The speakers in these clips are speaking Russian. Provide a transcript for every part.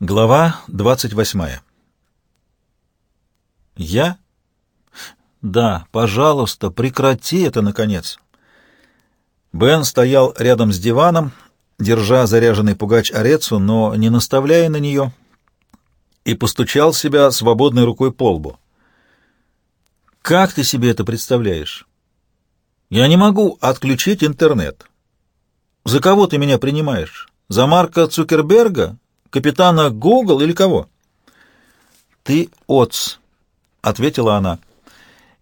Глава двадцать восьмая. Я? Да, пожалуйста, прекрати это, наконец. Бен стоял рядом с диваном, держа заряженный пугач Орецу, но не наставляя на нее, и постучал себя свободной рукой по лбу. Как ты себе это представляешь? Я не могу отключить интернет. За кого ты меня принимаешь? За Марка Цукерберга? Капитана Гугл или кого? Ты Отц, ответила она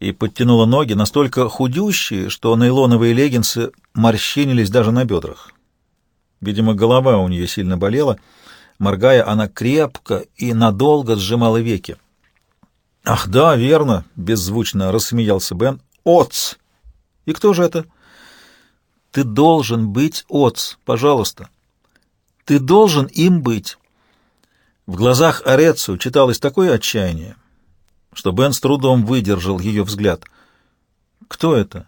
и подтянула ноги, настолько худющие, что нейлоновые леггинсы морщинились даже на бедрах. Видимо, голова у нее сильно болела. Моргая, она крепко и надолго сжимала веки. «Ах, да, верно!» — беззвучно рассмеялся Бен. «Отц! И кто же это?» «Ты должен быть Отц, пожалуйста. Ты должен им быть. В глазах Орецу читалось такое отчаяние, что Бен с трудом выдержал ее взгляд. «Кто это?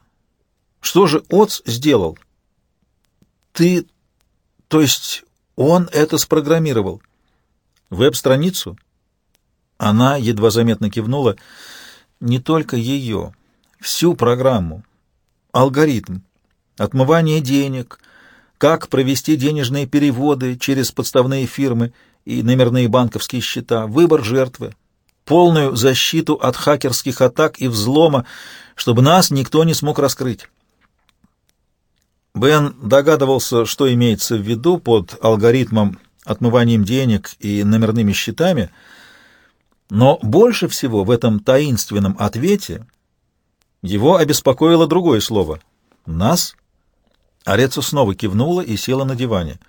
Что же Оц сделал?» «Ты... то есть он это спрограммировал?» «Веб-страницу?» Она едва заметно кивнула. «Не только ее, всю программу, алгоритм, отмывание денег, как провести денежные переводы через подставные фирмы — и номерные банковские счета, выбор жертвы, полную защиту от хакерских атак и взлома, чтобы нас никто не смог раскрыть. Бен догадывался, что имеется в виду под алгоритмом отмыванием денег и номерными счетами, но больше всего в этом таинственном ответе его обеспокоило другое слово — «нас». Арецу снова кивнула и села на диване —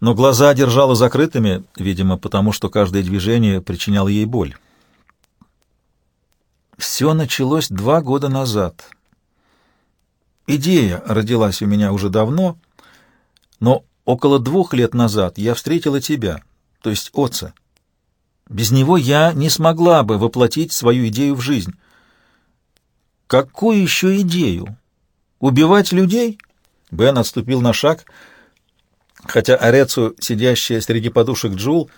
но глаза держала закрытыми, видимо, потому что каждое движение причиняло ей боль. Все началось два года назад. Идея родилась у меня уже давно, но около двух лет назад я встретила тебя, то есть отца. Без него я не смогла бы воплотить свою идею в жизнь. Какую еще идею? Убивать людей? Бен отступил на шаг — хотя Арецу, сидящая среди подушек Джул,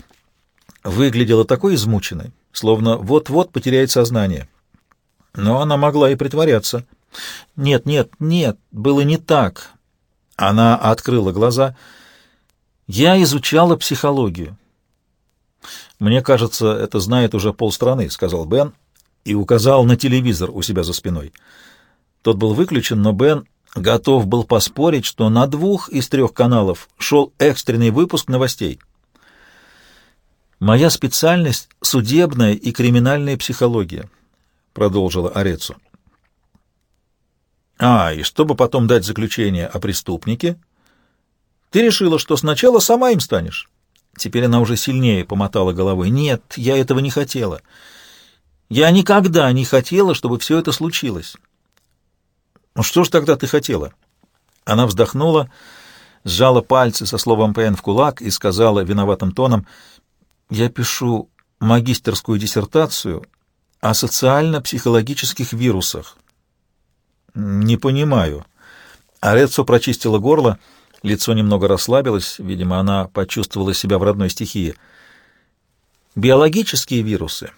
выглядела такой измученной, словно вот-вот потеряет сознание. Но она могла и притворяться. «Нет, нет, нет, было не так». Она открыла глаза. «Я изучала психологию». «Мне кажется, это знает уже полстраны», — сказал Бен и указал на телевизор у себя за спиной. Тот был выключен, но Бен готов был поспорить, что на двух из трех каналов шел экстренный выпуск новостей. «Моя специальность — судебная и криминальная психология», — продолжила Орецу. «А, и чтобы потом дать заключение о преступнике, ты решила, что сначала сама им станешь?» Теперь она уже сильнее помотала головой. «Нет, я этого не хотела. Я никогда не хотела, чтобы все это случилось. «Ну что ж тогда ты хотела?» Она вздохнула, сжала пальцы со словом «ПН» в кулак и сказала виноватым тоном, «Я пишу магистерскую диссертацию о социально-психологических вирусах». «Не понимаю». Арецо прочистила горло, лицо немного расслабилось, видимо, она почувствовала себя в родной стихии. «Биологические вирусы,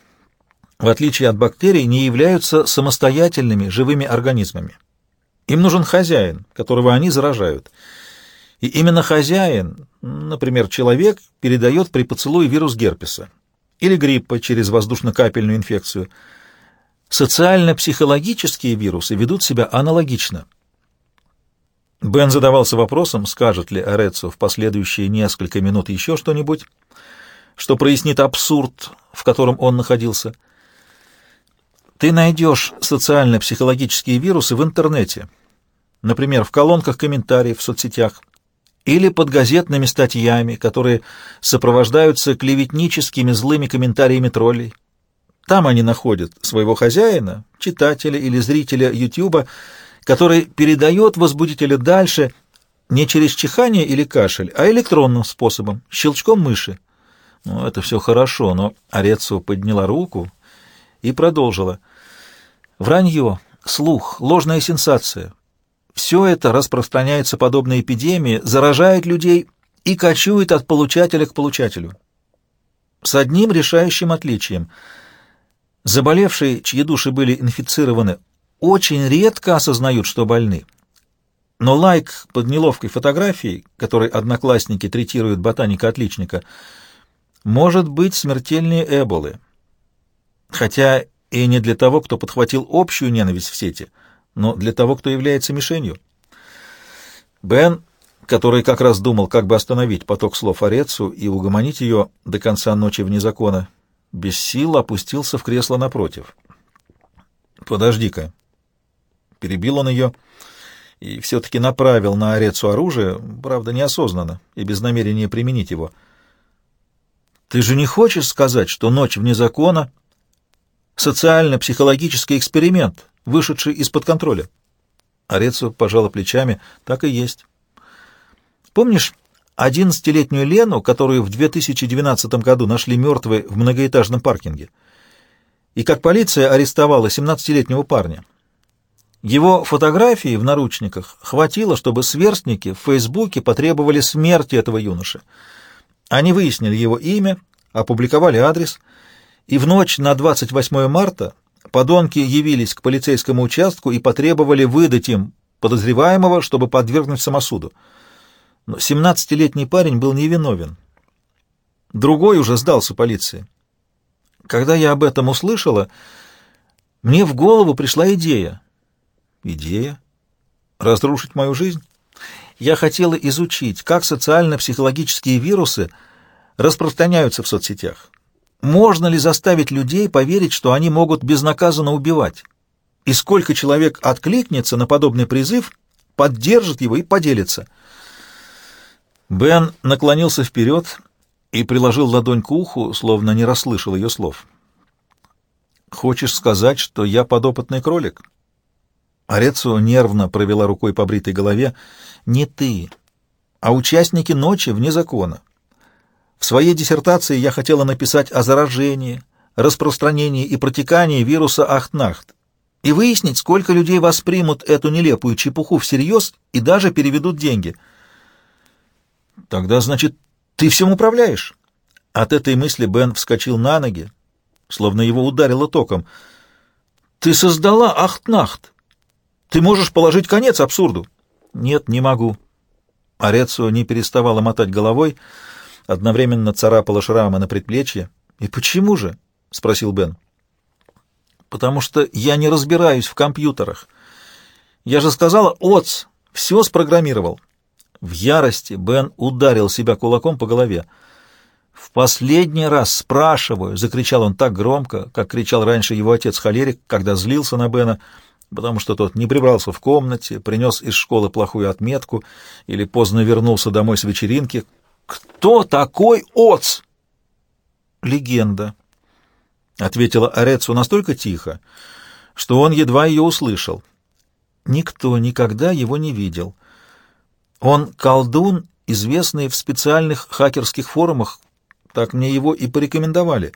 в отличие от бактерий, не являются самостоятельными живыми организмами». Им нужен хозяин, которого они заражают. И именно хозяин, например, человек, передает при поцелуе вирус герпеса или гриппа через воздушно-капельную инфекцию. Социально-психологические вирусы ведут себя аналогично. Бен задавался вопросом, скажет ли Ореццо в последующие несколько минут еще что-нибудь, что прояснит абсурд, в котором он находился. Ты найдешь социально-психологические вирусы в интернете, например, в колонках комментариев в соцсетях, или под газетными статьями, которые сопровождаются клеветническими злыми комментариями троллей. Там они находят своего хозяина, читателя или зрителя Ютьюба, который передает возбудителя дальше не через чихание или кашель, а электронным способом, щелчком мыши. Ну, это все хорошо, но Орецу подняла руку и продолжила. Вранье, слух, ложная сенсация, все это распространяется подобно эпидемии, заражает людей и кочует от получателя к получателю. с одним решающим отличием. Заболевшие, чьи души были инфицированы, очень редко осознают, что больны. Но лайк под неловкой фотографией, которой одноклассники третируют ботаника-отличника, может быть смертельнее эболы. Хотя и не для того, кто подхватил общую ненависть в сети, но для того, кто является мишенью. Бен, который как раз думал, как бы остановить поток слов Орецу и угомонить ее до конца ночи вне закона, без сил опустился в кресло напротив. «Подожди-ка». Перебил он ее и все-таки направил на Орецу оружие, правда, неосознанно и без намерения применить его. «Ты же не хочешь сказать, что ночь вне закона — социально-психологический эксперимент, вышедший из-под контроля?» Орецу пожала плечами. «Так и есть». «Помнишь одиннадцатилетнюю Лену, которую в 2012 году нашли мертвой в многоэтажном паркинге? И как полиция арестовала семнадцатилетнего парня?» Его фотографии в наручниках хватило, чтобы сверстники в Фейсбуке потребовали смерти этого юноши. Они выяснили его имя, опубликовали адрес, и в ночь на 28 марта подонки явились к полицейскому участку и потребовали выдать им подозреваемого, чтобы подвергнуть самосуду. Но 17-летний парень был невиновен. Другой уже сдался полиции. Когда я об этом услышала, мне в голову пришла идея — Идея? Разрушить мою жизнь? Я хотела изучить, как социально-психологические вирусы распространяются в соцсетях. Можно ли заставить людей поверить, что они могут безнаказанно убивать? И сколько человек откликнется на подобный призыв, поддержит его и поделится? Бен наклонился вперед и приложил ладонь к уху, словно не расслышал ее слов. «Хочешь сказать, что я подопытный кролик?» Арецу нервно провела рукой по бритой голове. «Не ты, а участники ночи вне закона. В своей диссертации я хотела написать о заражении, распространении и протекании вируса Ахтнахт и выяснить, сколько людей воспримут эту нелепую чепуху всерьез и даже переведут деньги. Тогда, значит, ты всем управляешь?» От этой мысли Бен вскочил на ноги, словно его ударило током. «Ты создала Ахтнахт!» Ты можешь положить конец абсурду. Нет, не могу. Орецу не переставала мотать головой, одновременно царапала шрамы на предплечье. И почему же? спросил Бен. Потому что я не разбираюсь в компьютерах. Я же сказала, Оц, все спрограммировал. В ярости Бен ударил себя кулаком по голове. «В последний раз спрашиваю!» — закричал он так громко, как кричал раньше его отец-холерик, когда злился на Бена — потому что тот не прибрался в комнате, принес из школы плохую отметку или поздно вернулся домой с вечеринки. «Кто такой Оц?» «Легенда», — ответила Орецу настолько тихо, что он едва ее услышал. Никто никогда его не видел. Он колдун, известный в специальных хакерских форумах, так мне его и порекомендовали.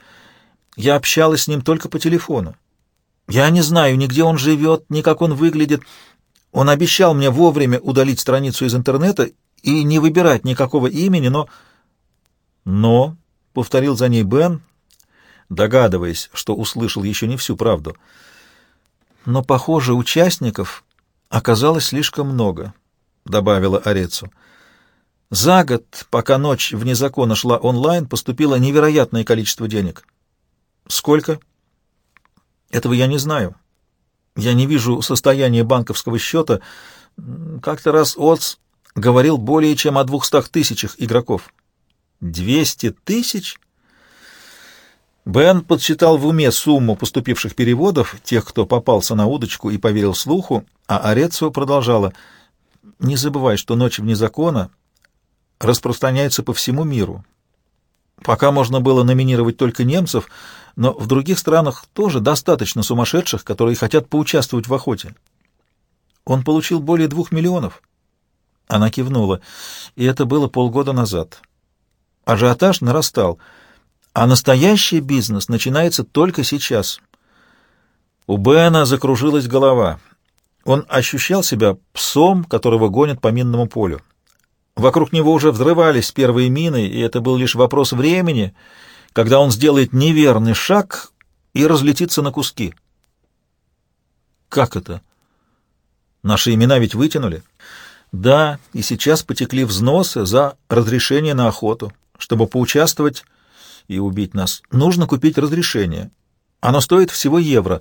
Я общалась с ним только по телефону. Я не знаю ни где он живет, ни как он выглядит. Он обещал мне вовремя удалить страницу из интернета и не выбирать никакого имени, но... Но, — повторил за ней Бен, догадываясь, что услышал еще не всю правду. Но, похоже, участников оказалось слишком много, — добавила Орецу. За год, пока ночь вне закона шла онлайн, поступило невероятное количество денег. Сколько? — этого я не знаю. Я не вижу состояния банковского счета. Как-то раз Отц говорил более чем о двухстах тысячах игроков. Двести тысяч? Бен подсчитал в уме сумму поступивших переводов, тех, кто попался на удочку и поверил слуху, а Орецио продолжала. «Не забывай, что ночь вне закона распространяется по всему миру. Пока можно было номинировать только немцев — но в других странах тоже достаточно сумасшедших, которые хотят поучаствовать в охоте. Он получил более двух миллионов. Она кивнула, и это было полгода назад. Ажиотаж нарастал, а настоящий бизнес начинается только сейчас. У Бена закружилась голова. Он ощущал себя псом, которого гонят по минному полю. Вокруг него уже взрывались первые мины, и это был лишь вопрос времени — когда он сделает неверный шаг и разлетится на куски. Как это? Наши имена ведь вытянули. Да, и сейчас потекли взносы за разрешение на охоту. Чтобы поучаствовать и убить нас, нужно купить разрешение. Оно стоит всего евро.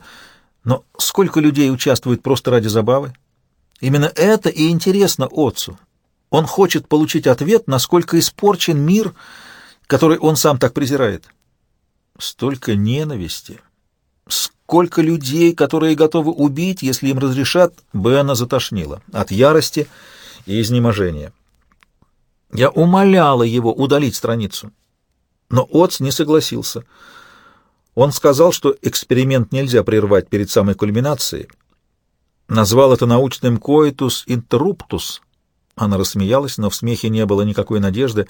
Но сколько людей участвует просто ради забавы? Именно это и интересно отцу. Он хочет получить ответ, насколько испорчен мир, который он сам так презирает. Столько ненависти, сколько людей, которые готовы убить, если им разрешат, Бена затошнило от ярости и изнеможения. Я умоляла его удалить страницу, но Отц не согласился. Он сказал, что эксперимент нельзя прервать перед самой кульминацией. Назвал это научным «coitus interruptus», она рассмеялась, но в смехе не было никакой надежды.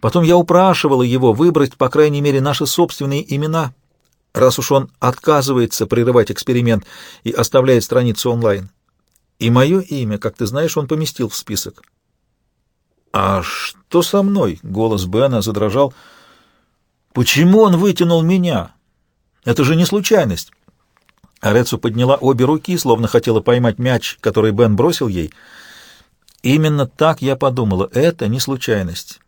Потом я упрашивала его выбрать, по крайней мере, наши собственные имена, раз уж он отказывается прерывать эксперимент и оставляет страницу онлайн. И мое имя, как ты знаешь, он поместил в список. «А что со мной?» — голос Бена задрожал. «Почему он вытянул меня? Это же не случайность». Арецу подняла обе руки, словно хотела поймать мяч, который Бен бросил ей — Именно так я подумала. Это не случайность.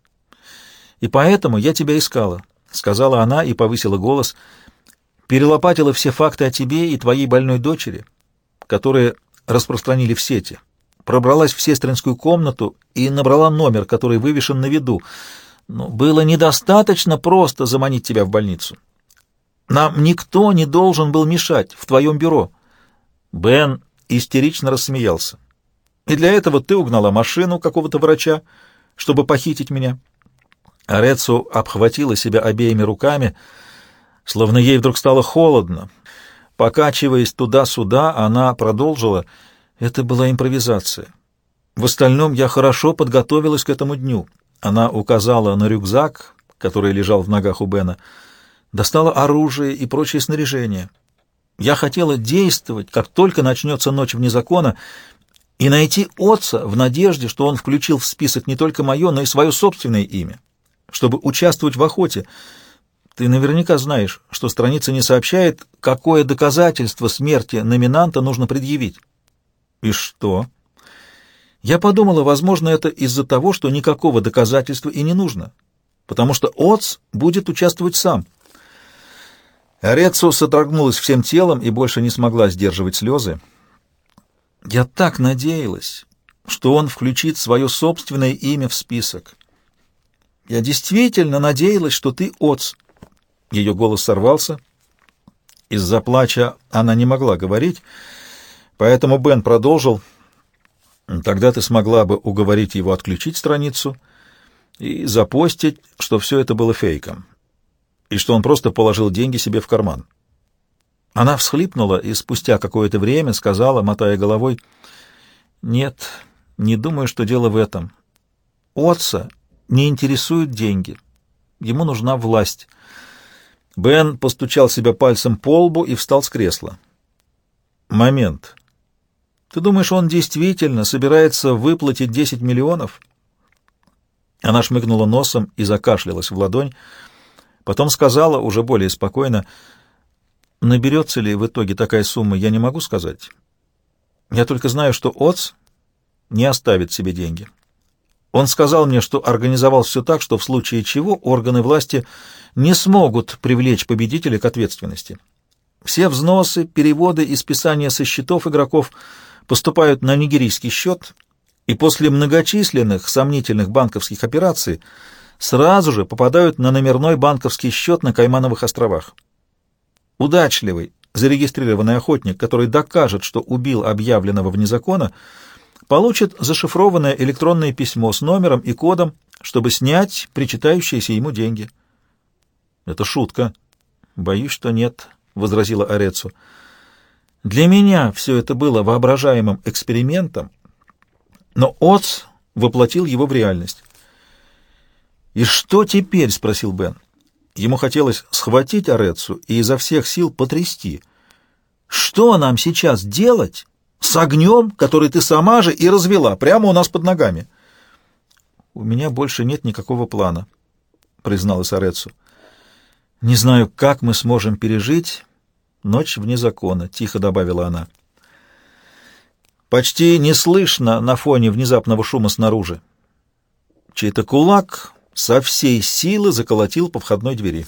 И поэтому я тебя искала, — сказала она и повысила голос. Перелопатила все факты о тебе и твоей больной дочери, которые распространили в сети. Пробралась в сестринскую комнату и набрала номер, который вывешен на виду. Но было недостаточно просто заманить тебя в больницу. Нам никто не должен был мешать в твоем бюро. Бен истерично рассмеялся. И для этого ты угнала машину какого-то врача, чтобы похитить меня. Арецу обхватила себя обеими руками, словно ей вдруг стало холодно. Покачиваясь туда-сюда, она продолжила. Это была импровизация. В остальном я хорошо подготовилась к этому дню. Она указала на рюкзак, который лежал в ногах у Бена, достала оружие и прочее снаряжение. Я хотела действовать, как только начнется ночь вне закона, и найти отца в надежде, что он включил в список не только мое, но и свое собственное имя, чтобы участвовать в охоте. Ты наверняка знаешь, что страница не сообщает, какое доказательство смерти номинанта нужно предъявить. И что? Я подумала, возможно, это из-за того, что никакого доказательства и не нужно, потому что Отц будет участвовать сам. Арецу содрогнулась всем телом и больше не смогла сдерживать слезы. Я так надеялась, что он включит свое собственное имя в список. Я действительно надеялась, что ты отц. Ее голос сорвался. Из-за плача она не могла говорить, поэтому Бен продолжил. Тогда ты смогла бы уговорить его отключить страницу и запостить, что все это было фейком, и что он просто положил деньги себе в карман. Она всхлипнула и спустя какое-то время сказала, мотая головой, «Нет, не думаю, что дело в этом. Отца не интересуют деньги. Ему нужна власть». Бен постучал себя пальцем по лбу и встал с кресла. «Момент. Ты думаешь, он действительно собирается выплатить десять миллионов?» Она шмыгнула носом и закашлялась в ладонь, потом сказала уже более спокойно, — Наберется ли в итоге такая сумма, я не могу сказать. Я только знаю, что ОЦ не оставит себе деньги. Он сказал мне, что организовал все так, что в случае чего органы власти не смогут привлечь победителя к ответственности. Все взносы, переводы и списания со счетов игроков поступают на нигерийский счет, и после многочисленных сомнительных банковских операций сразу же попадают на номерной банковский счет на Каймановых островах. Удачливый, зарегистрированный охотник, который докажет, что убил объявленного вне закона, получит зашифрованное электронное письмо с номером и кодом, чтобы снять причитающиеся ему деньги. Это шутка. Боюсь, что нет, — возразила Орецу. Для меня все это было воображаемым экспериментом, но Оц воплотил его в реальность. «И что теперь?» — спросил Бен. Ему хотелось схватить Орецу и изо всех сил потрясти. «Что нам сейчас делать с огнем, который ты сама же и развела, прямо у нас под ногами?» «У меня больше нет никакого плана», — призналась Орецу. «Не знаю, как мы сможем пережить ночь вне закона», — тихо добавила она. Почти не слышно на фоне внезапного шума снаружи. Чей-то кулак со всей силы заколотил по входной двери.